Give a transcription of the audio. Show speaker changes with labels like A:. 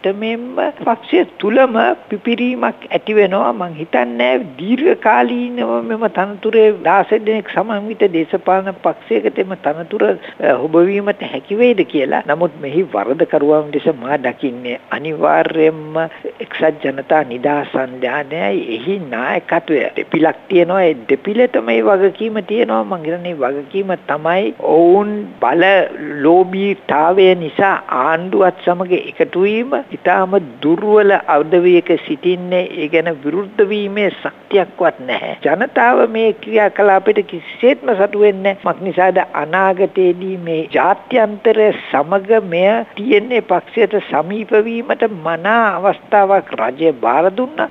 A: මෙම්ම පක්ෂය තුලම පිපිරීමක් ඇති වෙනවා. මං හිතන්නේ දීර්ඝ කාලීනව මෙම තනතුරේ 16 දෙනෙක් සමන්විත දේශපාලන පක්ෂයකට එම තනතුර හොබවීමට හැකි වේද කියලා. නමුත් මෙහි වරදකරුවන් ලෙස මා දකින්නේ අනිවාර්යයෙන්ම එක්සත් ජනතා නිදහස් සන්ධානයයි එහි නායකත්වය දෙපිලක් තියෙනවා. ඒ දෙපිලට මේ වගකීම තියෙනවා. මං හිතන්නේ වගකීම තමයි ඔවුන් බල ලෝභීතාවය නිසා ආණ්ඩුවත් සමග එකතු වීම. ඊටාම දුර්වල අවදවියක සිටින්නේ ඒ ගැන විරුද්ධ වීමේ ශක්තියක්වත් නැහැ. ජනතාව මේ ක්‍රියාකලාපයට කිසිසේත්ම සතු වෙන්නේ නැහැ. මක්නිසාද අනාගතයේදී මේ ජාත්‍යන්තර සමග මෙය තියෙන්නේ පක්ෂයට සමීප වීමට මනා අවස්ථාවක් රජය බාර දුන්නා.